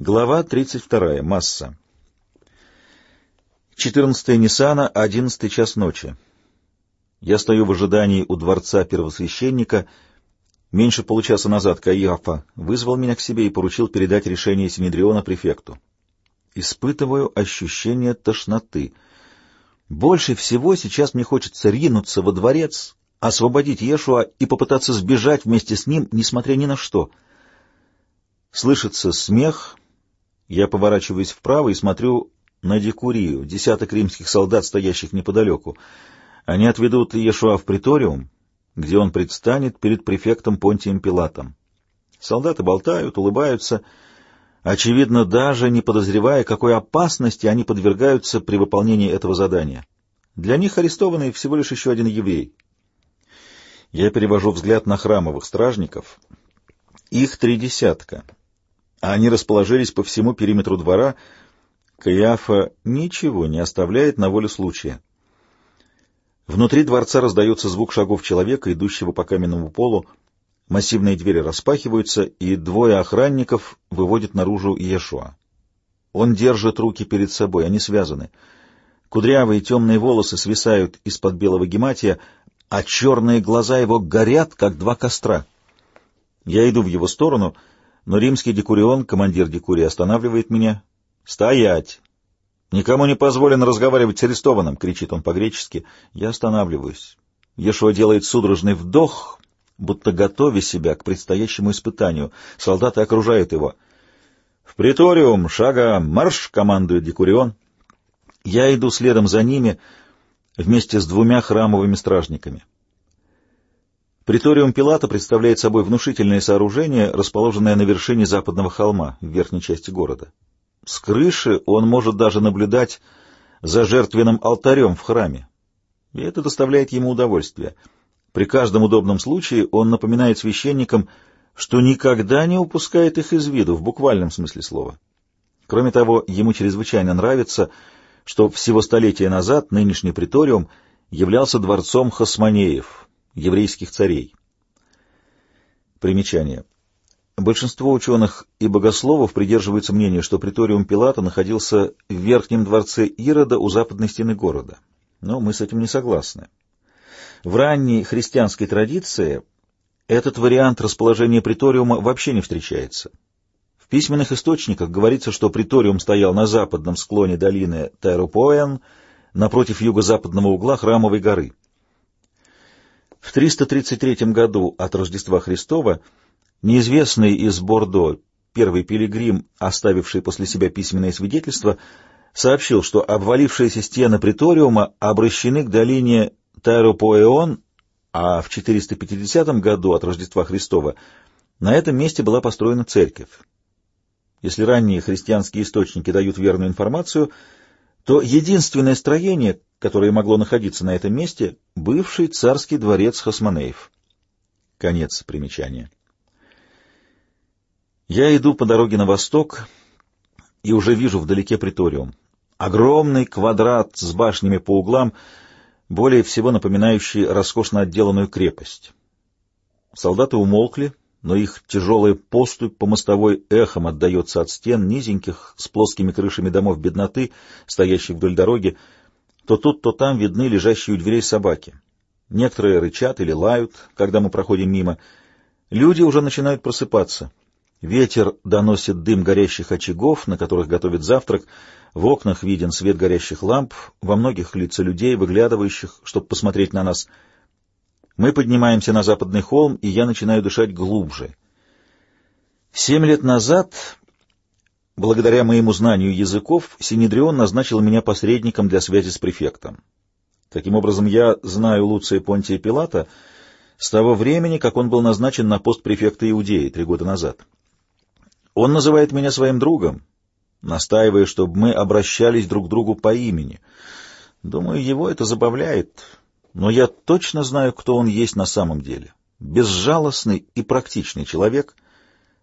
Глава 32. Масса. 14 Ниссана, 11 час ночи. Я стою в ожидании у дворца первосвященника. Меньше получаса назад Каиафа вызвал меня к себе и поручил передать решение Синедриона префекту. Испытываю ощущение тошноты. Больше всего сейчас мне хочется ринуться во дворец, освободить Ешуа и попытаться сбежать вместе с ним, несмотря ни на что. Слышится смех я поворачиваюсь вправо и смотрю на Декурию, десяток римских солдат, стоящих неподалеку. Они отведут Иешуа в приториум, где он предстанет перед префектом Понтием Пилатом. Солдаты болтают, улыбаются, очевидно, даже не подозревая, какой опасности они подвергаются при выполнении этого задания. Для них арестованный всего лишь еще один еврей. Я перевожу взгляд на храмовых стражников. Их три десятка а они расположились по всему периметру двора. Каиафа ничего не оставляет на волю случая. Внутри дворца раздается звук шагов человека, идущего по каменному полу. Массивные двери распахиваются, и двое охранников выводят наружу Иешуа. Он держит руки перед собой, они связаны. Кудрявые темные волосы свисают из-под белого гематия, а черные глаза его горят, как два костра. Я иду в его сторону — но римский декурион, командир декурии, останавливает меня. «Стоять! Никому не позволено разговаривать с арестованным!» — кричит он по-гречески. Я останавливаюсь. Ешуа делает судорожный вдох, будто готовя себя к предстоящему испытанию. Солдаты окружают его. «В приториум! Шага! Марш!» — командует декурион. Я иду следом за ними вместе с двумя храмовыми стражниками. Приториум Пилата представляет собой внушительное сооружение, расположенное на вершине западного холма, в верхней части города. С крыши он может даже наблюдать за жертвенным алтарем в храме. И это доставляет ему удовольствие. При каждом удобном случае он напоминает священникам, что никогда не упускает их из виду, в буквальном смысле слова. Кроме того, ему чрезвычайно нравится, что всего столетия назад нынешний приториум являлся дворцом Хасманеев — еврейских царей. Примечание. Большинство ученых и богословов придерживаются мнения, что приториум Пилата находился в верхнем дворце Ирода у западной стены города. Но мы с этим не согласны. В ранней христианской традиции этот вариант расположения приториума вообще не встречается. В письменных источниках говорится, что приториум стоял на западном склоне долины Тайропоэн, напротив юго-западного угла Храмовой горы. В 333 году от Рождества Христова неизвестный из Бордо, первый пилигрим, оставивший после себя письменное свидетельство, сообщил, что обвалившиеся стены приториума обращены к долине Тайропоэон, а в 450 году от Рождества Христова на этом месте была построена церковь. Если ранние христианские источники дают верную информацию, то единственное строение, которое могло находиться на этом месте, бывший царский дворец Хасманеев. Конец примечания. Я иду по дороге на восток и уже вижу вдалеке приториум. Огромный квадрат с башнями по углам, более всего напоминающий роскошно отделанную крепость. Солдаты умолкли, но их тяжелая поступь по мостовой эхом отдается от стен низеньких с плоскими крышами домов бедноты, стоящих вдоль дороги, то тут, то там видны лежащие у дверей собаки. Некоторые рычат или лают, когда мы проходим мимо. Люди уже начинают просыпаться. Ветер доносит дым горящих очагов, на которых готовят завтрак. В окнах виден свет горящих ламп, во многих лица людей, выглядывающих, чтобы посмотреть на нас. Мы поднимаемся на западный холм, и я начинаю дышать глубже. Семь лет назад Благодаря моему знанию языков, Синедрион назначил меня посредником для связи с префектом. Таким образом, я знаю Луция Понтия Пилата с того времени, как он был назначен на пост префекта Иудеи три года назад. Он называет меня своим другом, настаивая, чтобы мы обращались друг к другу по имени. Думаю, его это забавляет, но я точно знаю, кто он есть на самом деле. Безжалостный и практичный человек —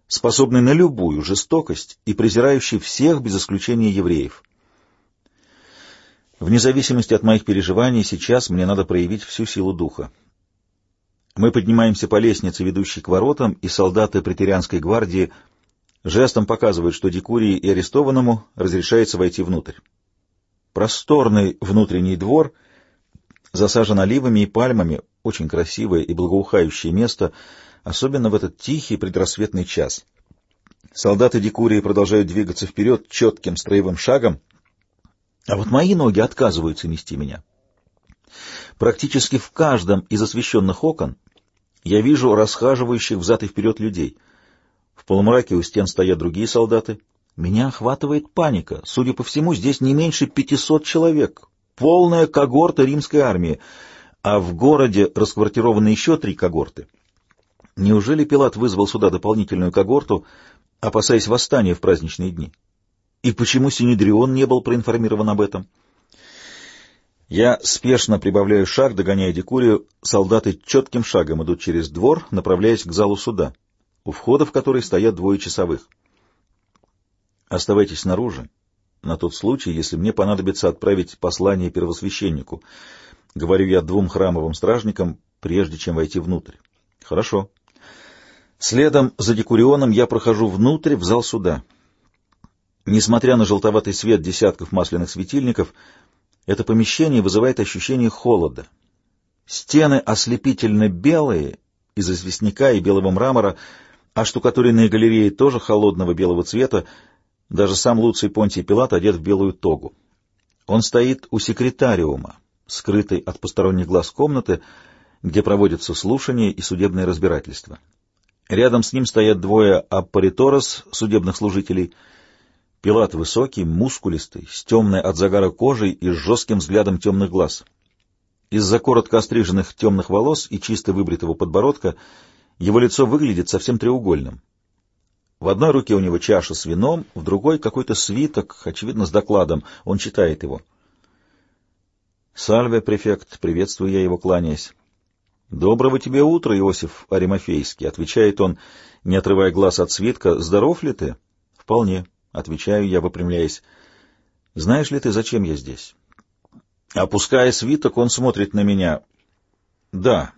способный на любую жестокость и презирающий всех без исключения евреев. Вне зависимости от моих переживаний, сейчас мне надо проявить всю силу духа. Мы поднимаемся по лестнице, ведущей к воротам, и солдаты претерианской гвардии Жестом показывает, что Дикурии и арестованному разрешается войти внутрь. Просторный внутренний двор засажен оливами и пальмами, очень красивое и благоухающее место, особенно в этот тихий предрассветный час. Солдаты Дикурии продолжают двигаться вперед четким строевым шагом, а вот мои ноги отказываются нести меня. Практически в каждом из освещенных окон я вижу расхаживающих взад и вперед людей. В полумраке у стен стоят другие солдаты. Меня охватывает паника. Судя по всему, здесь не меньше пятисот человек. Полная когорта римской армии. А в городе расквартированы еще три когорты. Неужели Пилат вызвал сюда дополнительную когорту, опасаясь восстания в праздничные дни? И почему Синедрион не был проинформирован об этом? Я спешно прибавляю шаг, догоняя Декурию. Солдаты четким шагом идут через двор, направляясь к залу суда, у входа в который стоят двое часовых. Оставайтесь снаружи, на тот случай, если мне понадобится отправить послание первосвященнику. Говорю я двум храмовым стражникам, прежде чем войти внутрь. Хорошо. Следом за Декурионом я прохожу внутрь, в зал суда. Несмотря на желтоватый свет десятков масляных светильников, это помещение вызывает ощущение холода. Стены ослепительно белые, из известняка и белого мрамора, а штукатуренные галереи тоже холодного белого цвета, даже сам Луций Понтий Пилат одет в белую тогу. Он стоит у секретариума, скрытой от посторонних глаз комнаты, где проводятся слушания и судебное разбирательство. Рядом с ним стоят двое аппариторос, судебных служителей — Пилат высокий, мускулистый, с темной от загара кожей и с жестким взглядом темных глаз. Из-за коротко остриженных темных волос и чисто выбритого подбородка его лицо выглядит совсем треугольным. В одной руке у него чаша с вином, в другой какой-то свиток, очевидно, с докладом. Он читает его. «Сальве, префект!» — приветствую я его, кланяясь. «Доброго тебе утра, Иосиф Аримофейский!» — отвечает он, не отрывая глаз от свитка. «Здоров ли ты?» «Вполне». Отвечаю я, выпрямляясь. Знаешь ли ты, зачем я здесь? Опуская свиток, он смотрит на меня. Да.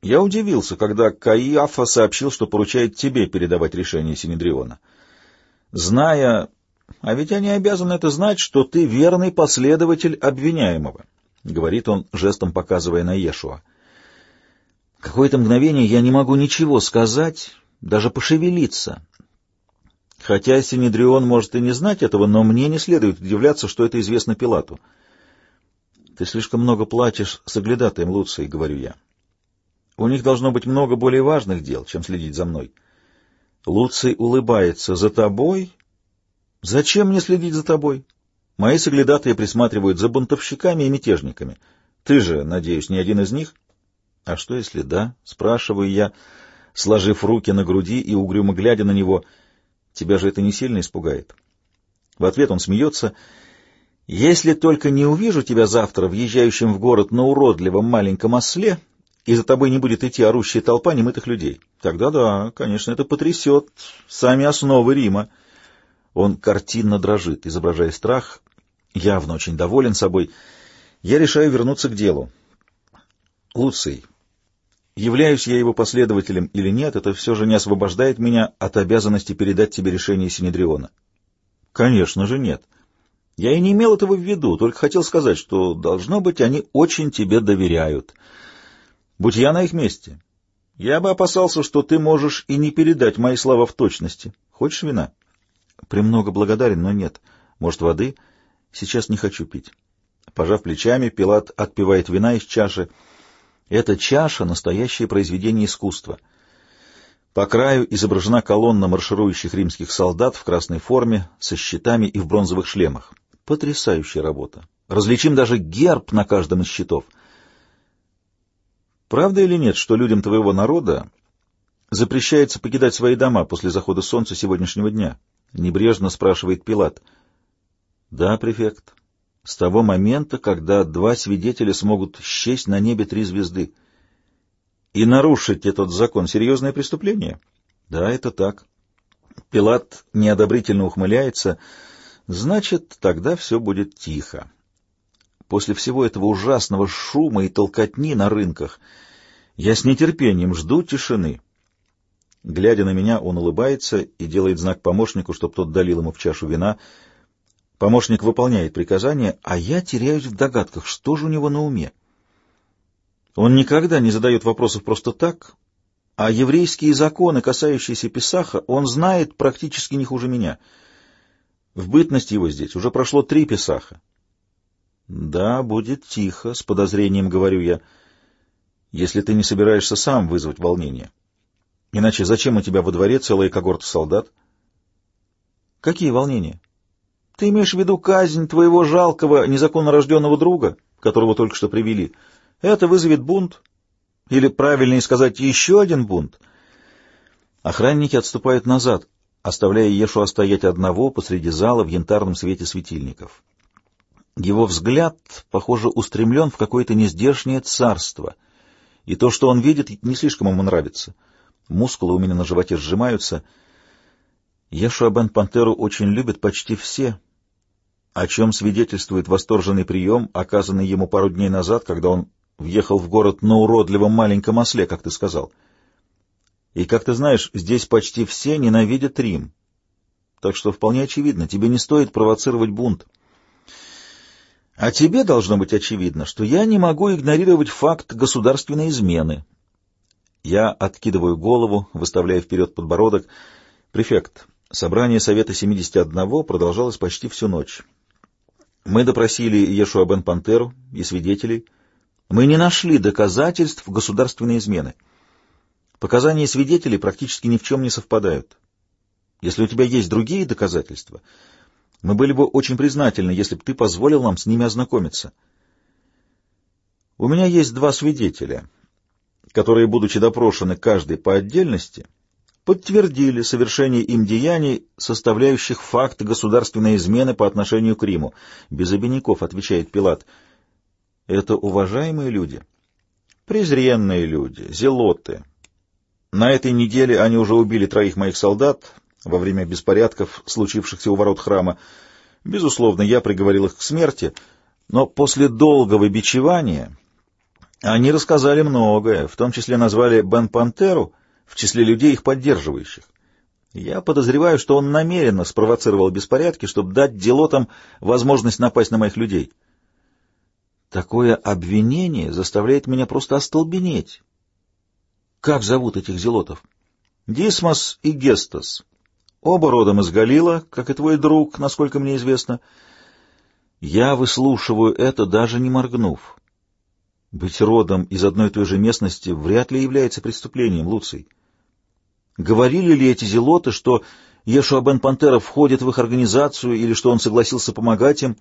Я удивился, когда Каиафа сообщил, что поручает тебе передавать решение Синедриона. Зная, а ведь они обязаны это знать, что ты верный последователь обвиняемого, — говорит он, жестом показывая на Ешуа. Какое-то мгновение я не могу ничего сказать, даже пошевелиться, Хотя Синедрион может и не знать этого, но мне не следует удивляться, что это известно Пилату. «Ты слишком много платишь соглядатаем, Луций», — говорю я. «У них должно быть много более важных дел, чем следить за мной». Луций улыбается. «За тобой? Зачем мне следить за тобой? Мои соглядатые присматривают за бунтовщиками и мятежниками. Ты же, надеюсь, не один из них?» «А что, если да?» — спрашиваю я, сложив руки на груди и угрюмо глядя на него — Тебя же это не сильно испугает. В ответ он смеется. Если только не увижу тебя завтра въезжающим в город на уродливом маленьком осле, и за тобой не будет идти орущая толпа немытых людей. Тогда да, конечно, это потрясет сами основы Рима. Он картинно дрожит, изображая страх, явно очень доволен собой. Я решаю вернуться к делу. Луций, Являюсь я его последователем или нет, это все же не освобождает меня от обязанности передать тебе решение Синедриона. Конечно же нет. Я и не имел этого в виду, только хотел сказать, что, должно быть, они очень тебе доверяют. Будь я на их месте, я бы опасался, что ты можешь и не передать мои слова в точности. Хочешь вина? Премного благодарен, но нет. Может, воды? Сейчас не хочу пить. Пожав плечами, Пилат отпивает вина из чаши, эта чаша — настоящее произведение искусства. По краю изображена колонна марширующих римских солдат в красной форме, со щитами и в бронзовых шлемах. Потрясающая работа. Различим даже герб на каждом из щитов. Правда или нет, что людям твоего народа запрещается покидать свои дома после захода солнца сегодняшнего дня? Небрежно спрашивает Пилат. Да, префект. С того момента, когда два свидетеля смогут счесть на небе три звезды. И нарушить этот закон — серьезное преступление? Да, это так. Пилат неодобрительно ухмыляется. Значит, тогда все будет тихо. После всего этого ужасного шума и толкотни на рынках я с нетерпением жду тишины. Глядя на меня, он улыбается и делает знак помощнику, чтобы тот долил ему в чашу вина. Помощник выполняет приказание, а я теряюсь в догадках, что же у него на уме. Он никогда не задает вопросов просто так, а еврейские законы, касающиеся Писаха, он знает практически не хуже меня. В бытность его здесь уже прошло три Писаха. Да, будет тихо, с подозрением говорю я, если ты не собираешься сам вызвать волнение. Иначе зачем у тебя во дворе целая когорта солдат? Какие волнения? Ты имеешь в виду казнь твоего жалкого, незаконно рожденного друга, которого только что привели? Это вызовет бунт. Или, правильнее сказать, еще один бунт. Охранники отступают назад, оставляя Ешуа стоять одного посреди зала в янтарном свете светильников. Его взгляд, похоже, устремлен в какое-то нездешнее царство, и то, что он видит, не слишком ему нравится. Мускулы у меня на животе сжимаются. Ешуа бен Пантеру очень любят почти все, о чем свидетельствует восторженный прием, оказанный ему пару дней назад, когда он въехал в город на уродливом маленьком осле, как ты сказал. И, как ты знаешь, здесь почти все ненавидят Рим. Так что вполне очевидно, тебе не стоит провоцировать бунт. А тебе должно быть очевидно, что я не могу игнорировать факт государственной измены. Я откидываю голову, выставляя вперед подбородок. Префект, собрание Совета 71 продолжалось почти всю ночь. Мы допросили Ешуа бен Пантеру и свидетелей. Мы не нашли доказательств государственной измены. Показания свидетелей практически ни в чем не совпадают. Если у тебя есть другие доказательства, мы были бы очень признательны, если бы ты позволил нам с ними ознакомиться. У меня есть два свидетеля, которые, будучи допрошены каждый по отдельности, подтвердили совершение им деяний, составляющих факт государственной измены по отношению к Риму. Без обиняков, отвечает Пилат. Это уважаемые люди, презренные люди, зелоты. На этой неделе они уже убили троих моих солдат, во время беспорядков, случившихся у ворот храма. Безусловно, я приговорил их к смерти, но после долгого бичевания они рассказали многое, в том числе назвали Бен Пантеру в числе людей, их поддерживающих. Я подозреваю, что он намеренно спровоцировал беспорядки, чтобы дать делотам возможность напасть на моих людей. Такое обвинение заставляет меня просто остолбенеть. Как зовут этих зелотов? Дисмос и Гестас. Оба родом из Галила, как и твой друг, насколько мне известно. Я выслушиваю это, даже не моргнув. Быть родом из одной и той же местности вряд ли является преступлением, Луций. Говорили ли эти зелоты, что Ешуа бен Пантера входит в их организацию или что он согласился помогать им?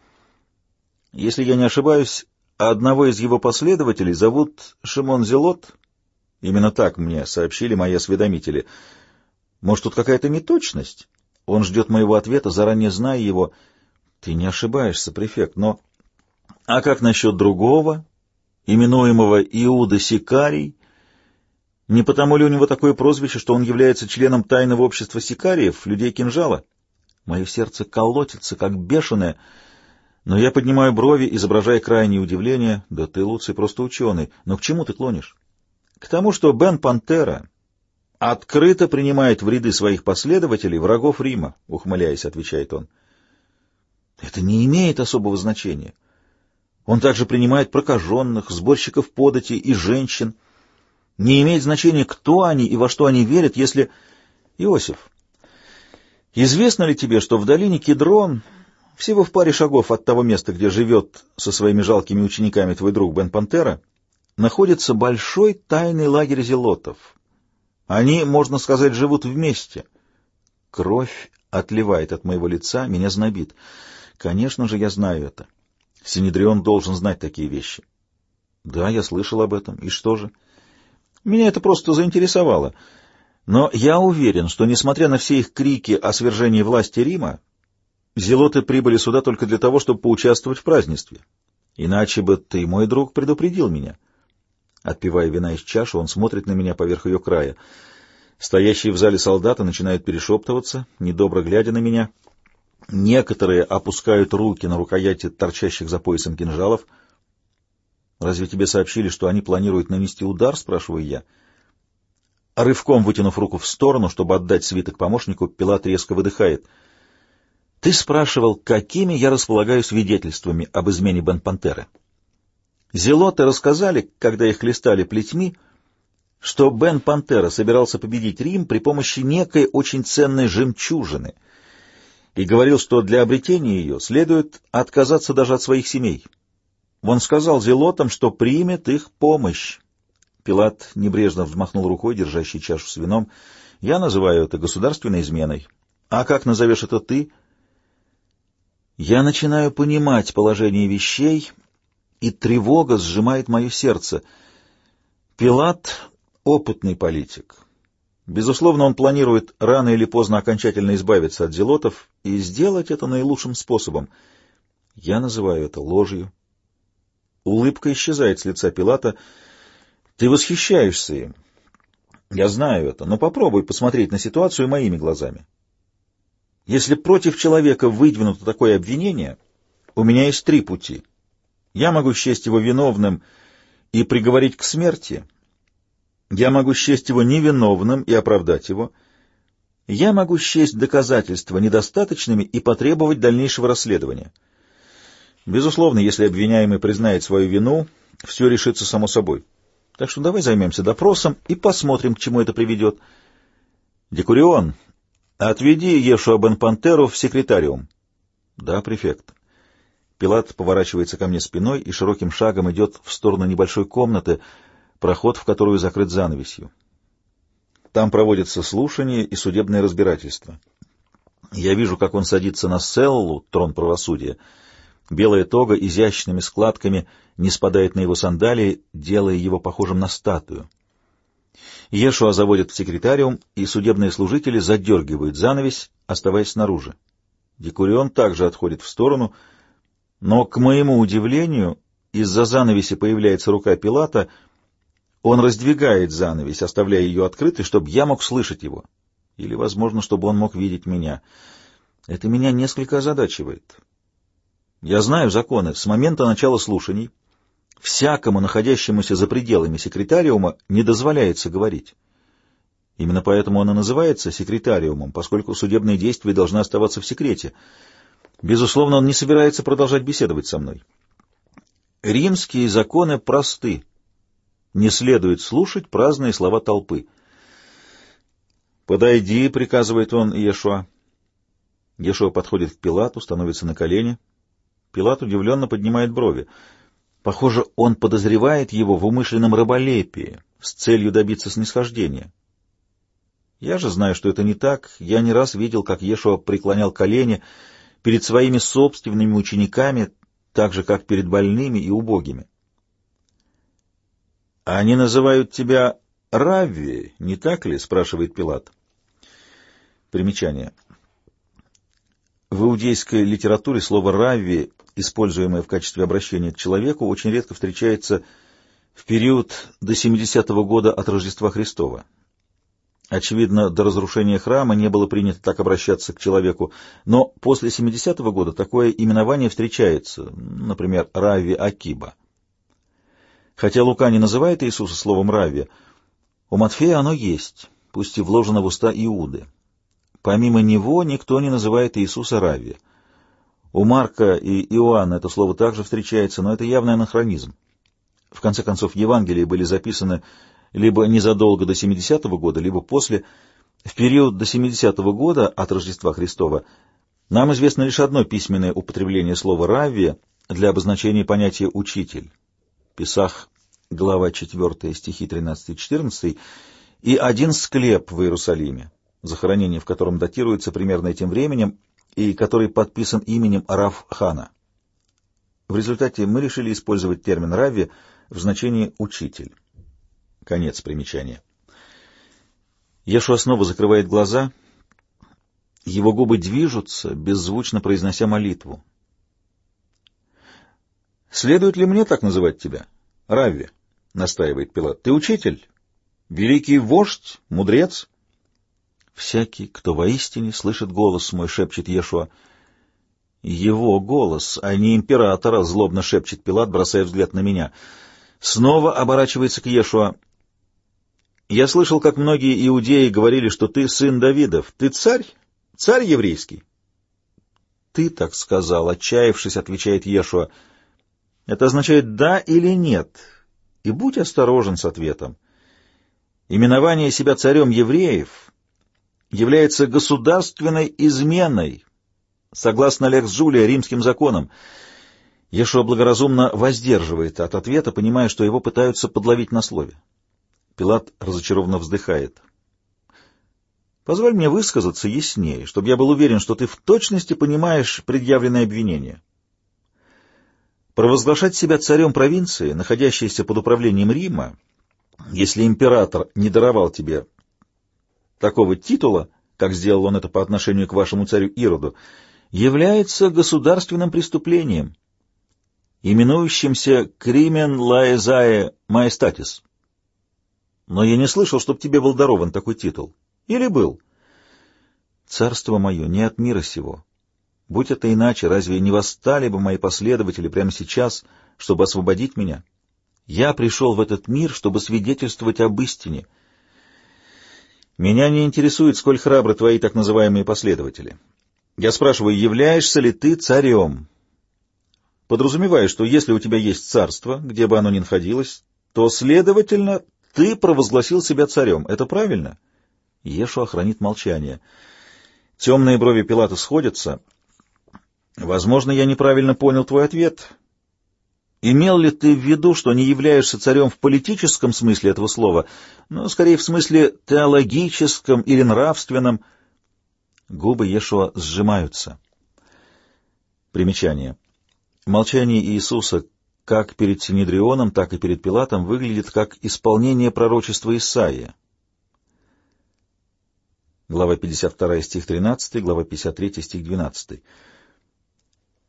Если я не ошибаюсь, одного из его последователей зовут Шимон Зелот. Именно так мне сообщили мои осведомители — может, тут какая-то неточность? Он ждет моего ответа, заранее зная его. Ты не ошибаешься, префект, но... А как насчет другого, именуемого Иуда Сикарий? Не потому ли у него такое прозвище, что он является членом тайного общества сикариев, людей кинжала? Мое сердце колотится, как бешеное, но я поднимаю брови, изображая крайнее удивление. Да ты, Луций, просто ученый. Но к чему ты клонишь? К тому, что Бен Пантера открыто принимает в ряды своих последователей врагов Рима, ухмыляясь, отвечает он. Это не имеет особого значения. Он также принимает прокаженных, сборщиков подати и женщин. Не имеет значения, кто они и во что они верят, если... Иосиф, известно ли тебе, что в долине Кедрон, всего в паре шагов от того места, где живет со своими жалкими учениками твой друг Бен Пантера, находится большой тайный лагерь зелотов, они, можно сказать, живут вместе. Кровь отливает от моего лица, меня знобит. Конечно же, я знаю это. Синедрион должен знать такие вещи. Да, я слышал об этом. И что же? Меня это просто заинтересовало. Но я уверен, что, несмотря на все их крики о свержении власти Рима, зелоты прибыли сюда только для того, чтобы поучаствовать в празднестве. Иначе бы ты, мой друг, предупредил меня. Отпивая вина из чаши, он смотрит на меня поверх ее края. Стоящие в зале солдаты начинают перешептываться, недобро глядя на меня. Некоторые опускают руки на рукояти торчащих за поясом кинжалов. — Разве тебе сообщили, что они планируют нанести удар? — спрашиваю я. Рывком вытянув руку в сторону, чтобы отдать свиток помощнику, Пилат резко выдыхает. «Ты спрашивал, какими я располагаю свидетельствами об измене Бен-Пантеры?» Зелоты рассказали, когда их листали плетьми, что Бен-Пантера собирался победить Рим при помощи некой очень ценной жемчужины и говорил, что для обретения ее следует отказаться даже от своих семей. Он сказал зелотам, что примет их помощь. Пилат небрежно взмахнул рукой, держащей чашу с вином. «Я называю это государственной изменой. А как назовешь это ты?» «Я начинаю понимать положение вещей, и тревога сжимает мое сердце. Пилат — опытный политик. Безусловно, он планирует рано или поздно окончательно избавиться от зелотов и сделать это наилучшим способом. Я называю это ложью. Улыбка исчезает с лица Пилата — ты восхищаешься им. Я знаю это, но попробуй посмотреть на ситуацию моими глазами. Если против человека выдвинуто такое обвинение, у меня есть три пути. Я могу счесть его виновным и приговорить к смерти. Я могу счесть его невиновным и оправдать его. Я могу счесть доказательства недостаточными и потребовать дальнейшего расследования. Безусловно, если обвиняемый признает свою вину, все решится само собой. Так что давай займемся допросом и посмотрим, к чему это приведет. Декурион, отведи Ешуа бен Пантеру в секретариум. Да, префект. Пилат поворачивается ко мне спиной и широким шагом идет в сторону небольшой комнаты, проход в которую закрыт занавесью. Там проводятся слушания и судебное разбирательство. Я вижу, как он садится на селлу, трон правосудия, Белая тога изящными складками не спадает на его сандалии, делая его похожим на статую. Ешуа заводят в секретариум, и судебные служители задергивают занавесь, оставаясь снаружи. Декурион также отходит в сторону, но, к моему удивлению, из-за занавеси появляется рука Пилата, он раздвигает занавесь, оставляя ее открытой, чтобы я мог слышать его. Или, возможно, чтобы он мог видеть меня. Это меня несколько озадачивает. Я знаю законы. С момента начала слушаний всякому находящемуся за пределами секретариума не дозволяется говорить. Именно поэтому он и называется секретариумом, поскольку судебные действия должны оставаться в секрете. Безусловно, он не собирается продолжать беседовать со мной. Римские законы просты. Не следует слушать праздные слова толпы. «Подойди», — приказывает он Иешуа. Иешуа подходит к Пилату, становится на колени — Пилат удивленно поднимает брови. Похоже, он подозревает его в умышленном раболепии с целью добиться снисхождения. Я же знаю, что это не так. Я не раз видел, как Ешуа преклонял колени перед своими собственными учениками, так же, как перед больными и убогими. «Они называют тебя Равви, не так ли?» — спрашивает Пилат. Примечание. В иудейской литературе слово «равви», используемое в качестве обращения к человеку, очень редко встречается в период до 70-го года от Рождества Христова. Очевидно, до разрушения храма не было принято так обращаться к человеку, но после 70-го года такое именование встречается, например, Рави Акиба. Хотя Лука не называет Иисуса словом Рави, у Матфея оно есть, пусть и вложено в уста Иуды. Помимо него никто не называет Иисуса Рави. У Марка и Иоанна это слово также встречается, но это явный анахронизм. В конце концов, Евангелия были записаны либо незадолго до 70-го года, либо после. В период до 70-го года от Рождества Христова нам известно лишь одно письменное употребление слова «равви» для обозначения понятия «учитель». Писах, глава 4, стихи 13-14, и один склеп в Иерусалиме захоронение в котором датируется примерно этим временем и который подписан именем Раф-хана. В результате мы решили использовать термин «рави» в значении «учитель». Конец примечания. Ешуа снова закрывает глаза. Его губы движутся, беззвучно произнося молитву. «Следует ли мне так называть тебя? Равви?» — настаивает Пилат. «Ты учитель? Великий вождь? Мудрец?» «Всякий, кто воистине слышит голос мой», — шепчет Ешуа. «Его голос, а не императора», — злобно шепчет Пилат, бросая взгляд на меня. Снова оборачивается к Ешуа. Я слышал, как многие иудеи говорили, что ты сын Давидов. Ты царь? Царь еврейский? Ты так сказал, отчаявшись, отвечает Ешуа. Это означает «да» или «нет». И будь осторожен с ответом. Именование себя царем евреев является государственной изменой, согласно Лекс Джулия римским законам. Ешуа благоразумно воздерживает от ответа, понимая, что его пытаются подловить на слове. Пилат разочарованно вздыхает. «Позволь мне высказаться яснее, чтобы я был уверен, что ты в точности понимаешь предъявленное обвинение. Провозглашать себя царем провинции, находящейся под управлением Рима, если император не даровал тебе такого титула, как сделал он это по отношению к вашему царю Ироду, является государственным преступлением, именующимся «кримен лаэзае маестатис». Но я не слышал, чтоб тебе был дарован такой титул. Или был? Царство мое не от мира сего. Будь это иначе, разве не восстали бы мои последователи прямо сейчас, чтобы освободить меня? Я пришел в этот мир, чтобы свидетельствовать об истине. Меня не интересует, сколь храбры твои так называемые последователи. Я спрашиваю, являешься ли ты царем? Подразумеваю, что если у тебя есть царство, где бы оно ни находилось, то, следовательно, ты провозгласил себя царем. Это правильно? Ешуа хранит молчание. Темные брови Пилата сходятся. Возможно, я неправильно понял твой ответ. Имел ли ты в виду, что не являешься царем в политическом смысле этого слова, но скорее в смысле теологическом или нравственном? Губы Ешуа сжимаются. Примечание. Молчание Иисуса как перед Синедрионом, так и перед Пилатом выглядит как исполнение пророчества Исаия. Глава 52, стих 13, глава 53, стих 12.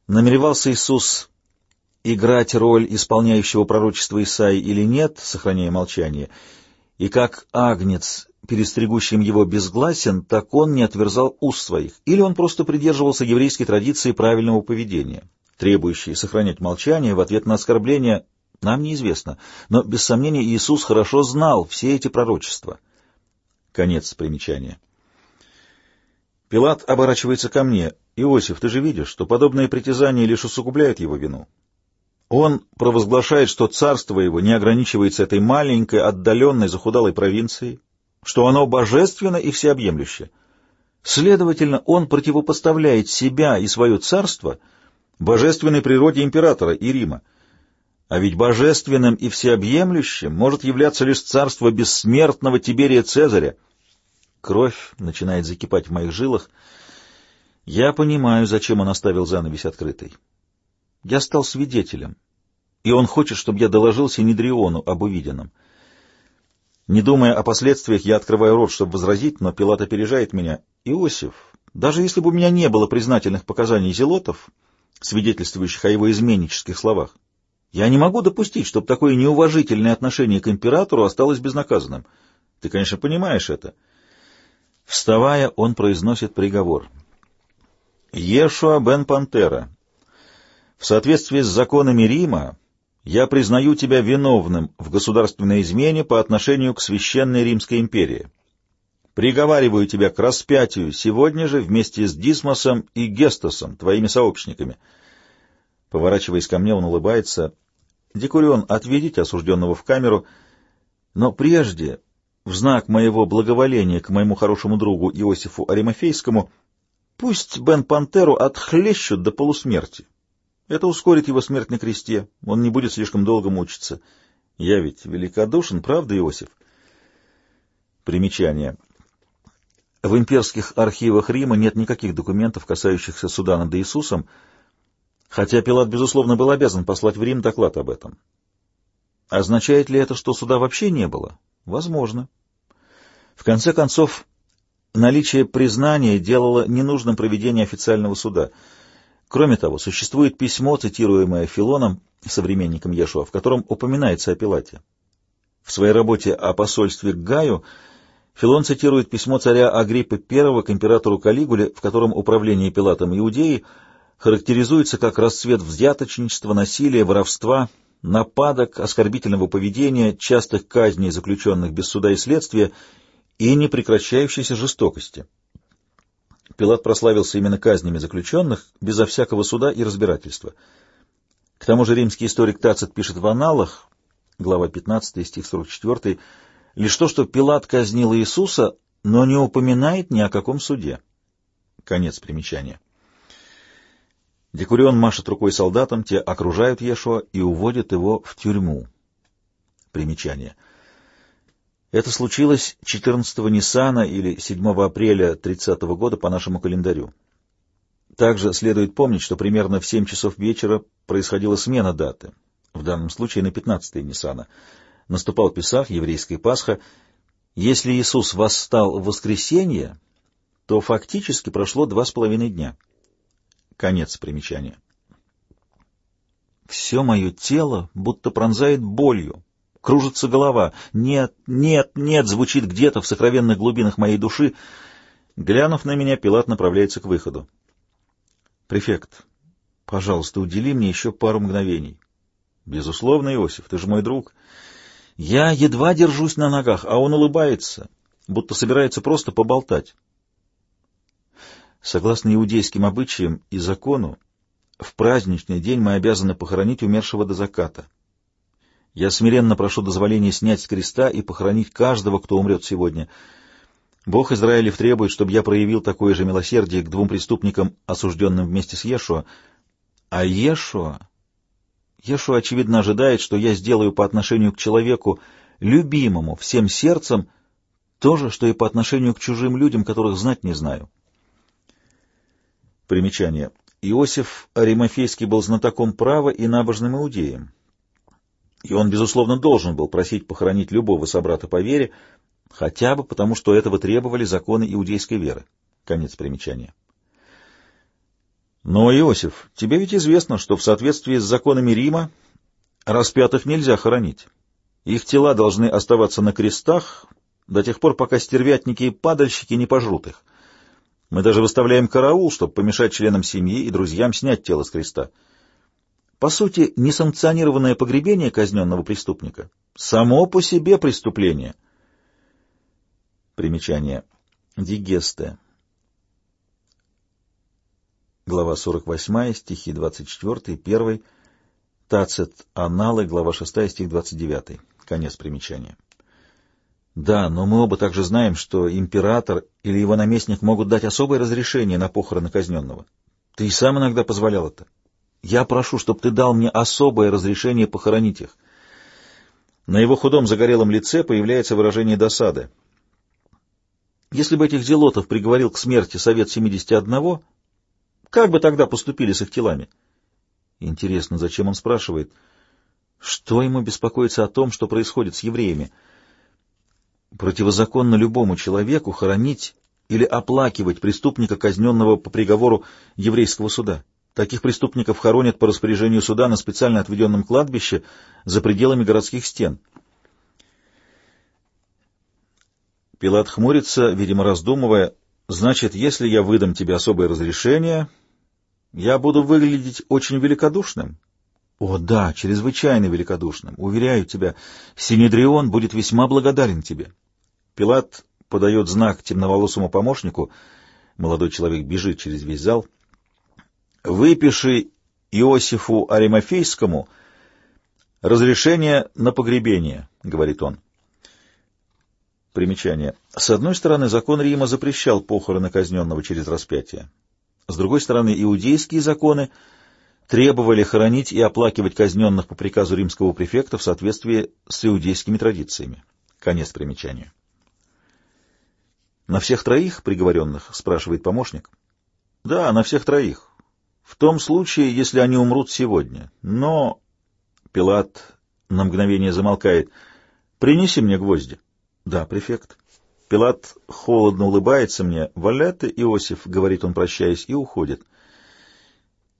Намеревался Иисус играть роль исполняющего пророчество Исаии или нет, сохраняя молчание, и как агнец, перестригущим его безгласен, так он не отверзал уст своих, или он просто придерживался еврейской традиции правильного поведения, требующей сохранять молчание в ответ на оскорбление, нам неизвестно, но, без сомнения, Иисус хорошо знал все эти пророчества. Конец примечания. Пилат оборачивается ко мне. «Иосиф, ты же видишь, что подобные притязания лишь усугубляют его вину. Он провозглашает, что царство его не ограничивается этой маленькой, отдаленной, захудалой провинцией, что оно божественно и всеобъемлюще. Следовательно, он противопоставляет себя и свое царство божественной природе императора и Рима. А ведь божественным и всеобъемлющим может являться лишь царство бессмертного Тиберия Цезаря. Кровь начинает закипать в моих жилах. Я понимаю, зачем он оставил занавес открытой. Я стал свидетелем, и он хочет, чтобы я доложил Синедриону об увиденном. Не думая о последствиях, я открываю рот, чтобы возразить, но Пилат опережает меня. «Иосиф, даже если бы у меня не было признательных показаний зелотов, свидетельствующих о его изменнических словах, я не могу допустить, чтобы такое неуважительное отношение к императору осталось безнаказанным. Ты, конечно, понимаешь это». Вставая, он произносит приговор. «Ешуа бен Пантера, в соответствии с законами Рима, я признаю тебя виновным в государственной измене по отношению к Священной Римской империи. Приговариваю тебя к распятию сегодня же вместе с Дисмосом и Гестосом, твоими сообщниками. Поворачиваясь ко мне, он улыбается. Декурион, отведите осужденного в камеру, но прежде, в знак моего благоволения к моему хорошему другу Иосифу Аримофейскому, пусть Бен Пантеру отхлещут до полусмерти. Это ускорит его смерть на кресте, он не будет слишком долго мучиться. Я ведь великодушен, правда, Иосиф? Примечание. В имперских архивах Рима нет никаких документов, касающихся суда над Иисусом, хотя Пилат, безусловно, был обязан послать в Рим доклад об этом. Означает ли это, что суда вообще не было? Возможно. В конце концов, наличие признания делало ненужным проведение официального суда — Кроме того, существует письмо, цитируемое Филоном, современником Ешуа, в котором упоминается о Пилате. В своей работе о посольстве к Гаю Филон цитирует письмо царя Агриппы I к императору Калигуле, в котором управление Пилатом Иудеи характеризуется как расцвет взяточничества, насилия, воровства, нападок, оскорбительного поведения, частых казней заключенных без суда и следствия и непрекращающейся жестокости. Пилат прославился именно казнями заключенных, безо всякого суда и разбирательства. К тому же римский историк Тацит пишет в аналах, глава 15, стих 44, лишь то, что Пилат казнил Иисуса, но не упоминает ни о каком суде. Конец примечания. Декурион машет рукой солдатам, те окружают Ешуа и уводят его в тюрьму. Примечание. Это случилось 14-го Ниссана или 7 апреля 30 -го года по нашему календарю. Также следует помнить, что примерно в 7 часов вечера происходила смена даты, в данном случае на 15 Ниссана. Наступал Песах, еврейская Пасха. Если Иисус восстал в воскресенье, то фактически прошло два с половиной дня. Конец примечания. Все мое тело будто пронзает болью, кружится голова. «Нет, нет, нет!» звучит где-то в сокровенных глубинах моей души. Глянув на меня, Пилат направляется к выходу. «Префект, пожалуйста, удели мне еще пару мгновений». «Безусловно, Иосиф, ты же мой друг». Я едва держусь на ногах, а он улыбается, будто собирается просто поболтать. Согласно иудейским обычаям и закону, в праздничный день мы обязаны похоронить умершего до заката. Я смиренно прошу дозволения снять с креста и похоронить каждого, кто умрет сегодня. Бог Израилев требует, чтобы я проявил такое же милосердие к двум преступникам, осужденным вместе с Ешуа. А Ешуа... Ешуа, очевидно, ожидает, что я сделаю по отношению к человеку, любимому, всем сердцем, то же, что и по отношению к чужим людям, которых знать не знаю. Примечание. Иосиф Аримофейский был знатоком права и набожным иудеем. И он, безусловно, должен был просить похоронить любого собрата по вере, хотя бы потому, что этого требовали законы иудейской веры. Конец примечания. Но, Иосиф, тебе ведь известно, что в соответствии с законами Рима распятых нельзя хоронить. Их тела должны оставаться на крестах до тех пор, пока стервятники и падальщики не пожрут их. Мы даже выставляем караул, чтобы помешать членам семьи и друзьям снять тело с креста. По сути, несанкционированное погребение казненного преступника — само по себе преступление. Примечание. Дигесте. Глава 48, стихи 24, 1. Тацит. Аналы, глава 6, стих 29. Конец примечания. Да, но мы оба также знаем, что император или его наместник могут дать особое разрешение на похороны казненного. Ты и сам иногда позволял это. Я прошу, чтобы ты дал мне особое разрешение похоронить их. На его худом загорелом лице появляется выражение досады. Если бы этих зелотов приговорил к смерти Совет 71, как бы тогда поступили с их телами? Интересно, зачем он спрашивает? Что ему беспокоиться о том, что происходит с евреями? Противозаконно любому человеку хоронить или оплакивать преступника, казненного по приговору еврейского суда. Таких преступников хоронят по распоряжению суда на специально отведенном кладбище за пределами городских стен. Пилат хмурится, видимо, раздумывая, «Значит, если я выдам тебе особое разрешение, я буду выглядеть очень великодушным?» «О, да, чрезвычайно великодушным. Уверяю тебя, Синедрион будет весьма благодарен тебе». Пилат подает знак темноволосому помощнику. Молодой человек бежит через весь зал. «Выпиши Иосифу Аримофейскому разрешение на погребение», — говорит он. Примечание. С одной стороны, закон Рима запрещал похороны казненного через распятие. С другой стороны, иудейские законы требовали хоронить и оплакивать казненных по приказу римского префекта в соответствии с иудейскими традициями. Конец примечания. «На всех троих приговоренных?» — спрашивает помощник. «Да, на всех троих. В том случае, если они умрут сегодня. Но...» Пилат на мгновение замолкает. «Принеси мне гвозди». «Да, префект». Пилат холодно улыбается мне. «Валет Иосиф», — говорит он, прощаясь, и уходит.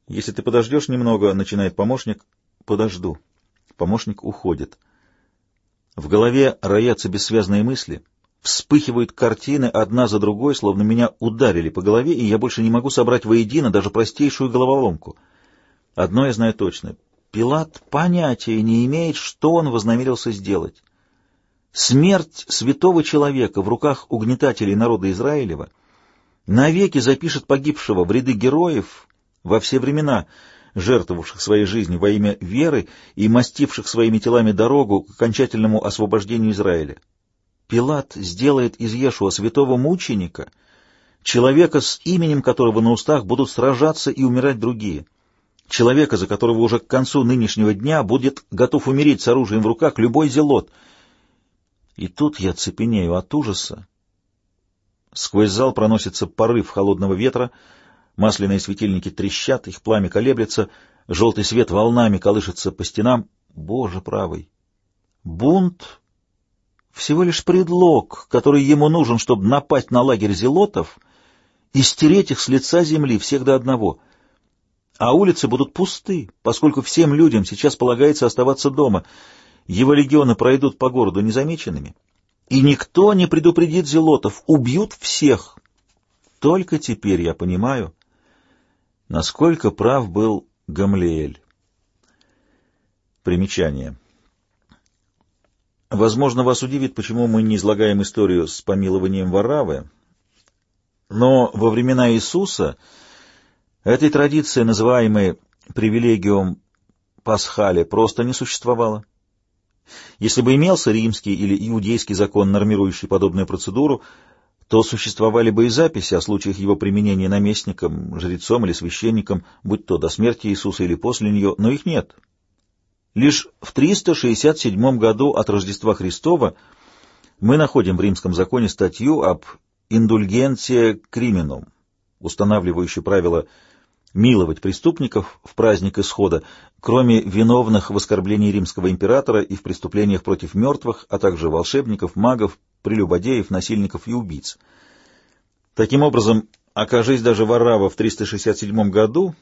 «Если ты подождешь немного», — начинает помощник. «Подожду». Помощник уходит. В голове роятся бессвязные мысли — Вспыхивают картины одна за другой, словно меня ударили по голове, и я больше не могу собрать воедино даже простейшую головоломку. Одно я знаю точно. Пилат понятия не имеет, что он вознамерился сделать. Смерть святого человека в руках угнетателей народа Израилева навеки запишет погибшего в ряды героев во все времена, жертвовавших своей жизнью во имя веры и мастивших своими телами дорогу к окончательному освобождению Израиля. Пилат сделает из Ешуа святого мученика, человека, с именем которого на устах будут сражаться и умирать другие, человека, за которого уже к концу нынешнего дня будет готов умереть с оружием в руках любой зелот. И тут я цепенею от ужаса. Сквозь зал проносится порыв холодного ветра, Масляные светильники трещат, их пламя колеблется, желтый свет волнами колышется по стенам. Боже правый! Бунт — всего лишь предлог, который ему нужен, чтобы напасть на лагерь зелотов и стереть их с лица земли всех до одного. А улицы будут пусты, поскольку всем людям сейчас полагается оставаться дома. Его легионы пройдут по городу незамеченными, и никто не предупредит зелотов, убьют всех. Только теперь я понимаю, Насколько прав был Гамлеэль? Примечание. Возможно, вас удивит, почему мы не излагаем историю с помилованием Варавы, но во времена Иисуса этой традиции, называемой привилегиум Пасхале, просто не существовало. Если бы имелся римский или иудейский закон, нормирующий подобную процедуру, то существовали бы и записи о случаях его применения наместником, жрецом или священником, будь то до смерти Иисуса или после нее, но их нет. Лишь в 367 году от Рождества Христова мы находим в римском законе статью об индульгенция криминум, устанавливающую правило миловать преступников в праздник исхода, кроме виновных в оскорблении римского императора и в преступлениях против мертвых, а также волшебников, магов, прелюбодеев, насильников и убийц. Таким образом, окажись даже Варрава в 367 году,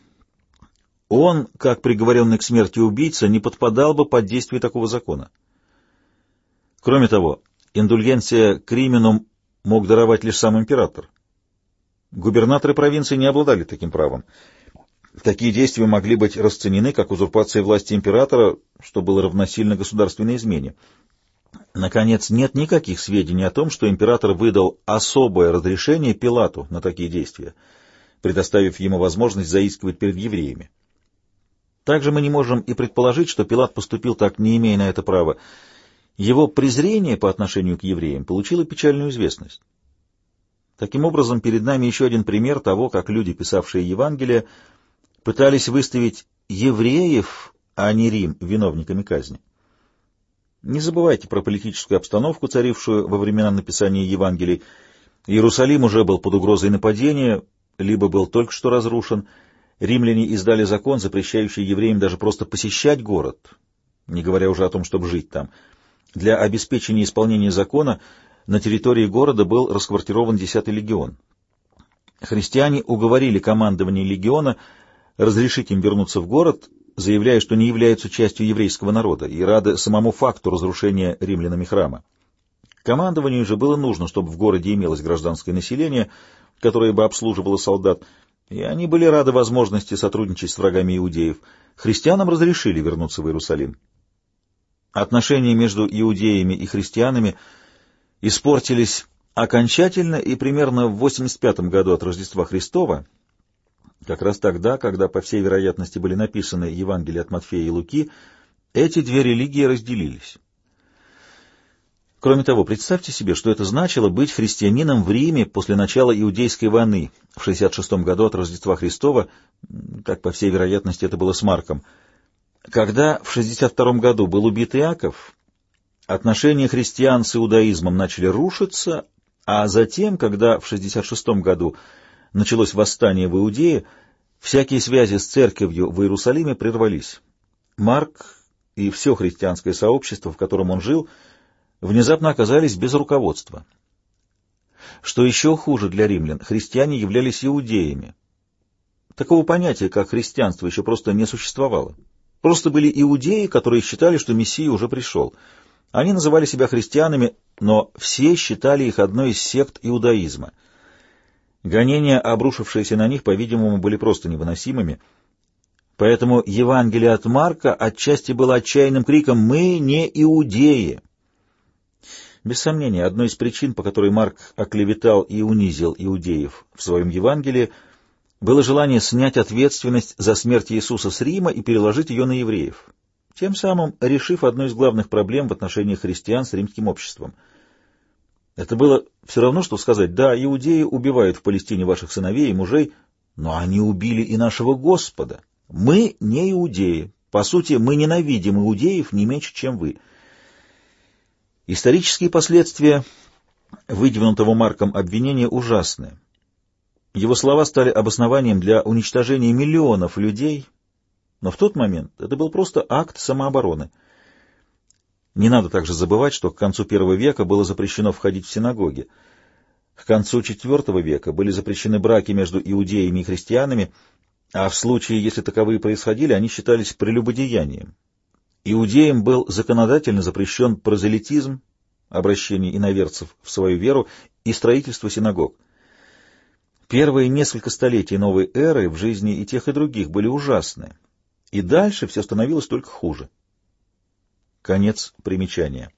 он, как приговоренный к смерти убийца, не подпадал бы под действие такого закона. Кроме того, индульгенция криминум мог даровать лишь сам император. Губернаторы провинции не обладали таким правом. Такие действия могли быть расценены как узурпация власти императора, что было равносильно государственной измене. Наконец, нет никаких сведений о том, что император выдал особое разрешение Пилату на такие действия, предоставив ему возможность заискивать перед евреями. Также мы не можем и предположить, что Пилат поступил так, не имея на это права. Его презрение по отношению к евреям получило печальную известность. Таким образом, перед нами еще один пример того, как люди, писавшие Евангелие, пытались выставить евреев, а не Рим, виновниками казни. Не забывайте про политическую обстановку, царившую во времена написания Евангелий. Иерусалим уже был под угрозой нападения, либо был только что разрушен. Римляне издали закон, запрещающий евреям даже просто посещать город, не говоря уже о том, чтобы жить там. Для обеспечения исполнения закона на территории города был расквартирован 10-й легион. Христиане уговорили командование легиона разрешить им вернуться в город, заявляя, что не являются частью еврейского народа и рады самому факту разрушения римлянами храма. Командованию же было нужно, чтобы в городе имелось гражданское население, которое бы обслуживало солдат, и они были рады возможности сотрудничать с врагами иудеев. Христианам разрешили вернуться в Иерусалим. Отношения между иудеями и христианами испортились окончательно и примерно в 85 году от Рождества Христова как раз тогда, когда, по всей вероятности, были написаны Евангелия от Матфея и Луки, эти две религии разделились. Кроме того, представьте себе, что это значило быть христианином в Риме после начала Иудейской войны в 66 году от Рождества Христова, как, по всей вероятности, это было с Марком. Когда в 62 году был убит Иаков, отношения христиан с иудаизмом начали рушиться, а затем, когда в 66 году началось восстание в Иудее, всякие связи с церковью в Иерусалиме прервались. Марк и все христианское сообщество, в котором он жил, внезапно оказались без руководства. Что еще хуже для римлян, христиане являлись иудеями. Такого понятия, как христианство, еще просто не существовало. Просто были иудеи, которые считали, что Мессия уже пришел. Они называли себя христианами, но все считали их одной из сект иудаизма — Гонения, обрушившиеся на них, по-видимому, были просто невыносимыми. Поэтому Евангелие от Марка отчасти было отчаянным криком «Мы не иудеи!». Без сомнения, одной из причин, по которой Марк оклеветал и унизил иудеев в своем Евангелии, было желание снять ответственность за смерть Иисуса с Рима и переложить ее на евреев, тем самым решив одну из главных проблем в отношении христиан с римским обществом. Это было все равно, что сказать, да, иудеи убивают в Палестине ваших сыновей и мужей, но они убили и нашего Господа. Мы не иудеи. По сути, мы ненавидим иудеев не меньше, чем вы. Исторические последствия выдвинутого Марком обвинения ужасны. Его слова стали обоснованием для уничтожения миллионов людей, но в тот момент это был просто акт самообороны. Не надо также забывать, что к концу первого века было запрещено входить в синагоги. К концу IV века были запрещены браки между иудеями и христианами, а в случае, если таковые происходили, они считались прелюбодеянием. Иудеям был законодательно запрещен прозелитизм, обращение иноверцев в свою веру и строительство синагог. Первые несколько столетий новой эры в жизни и тех, и других были ужасны, и дальше все становилось только хуже. Конец примечания.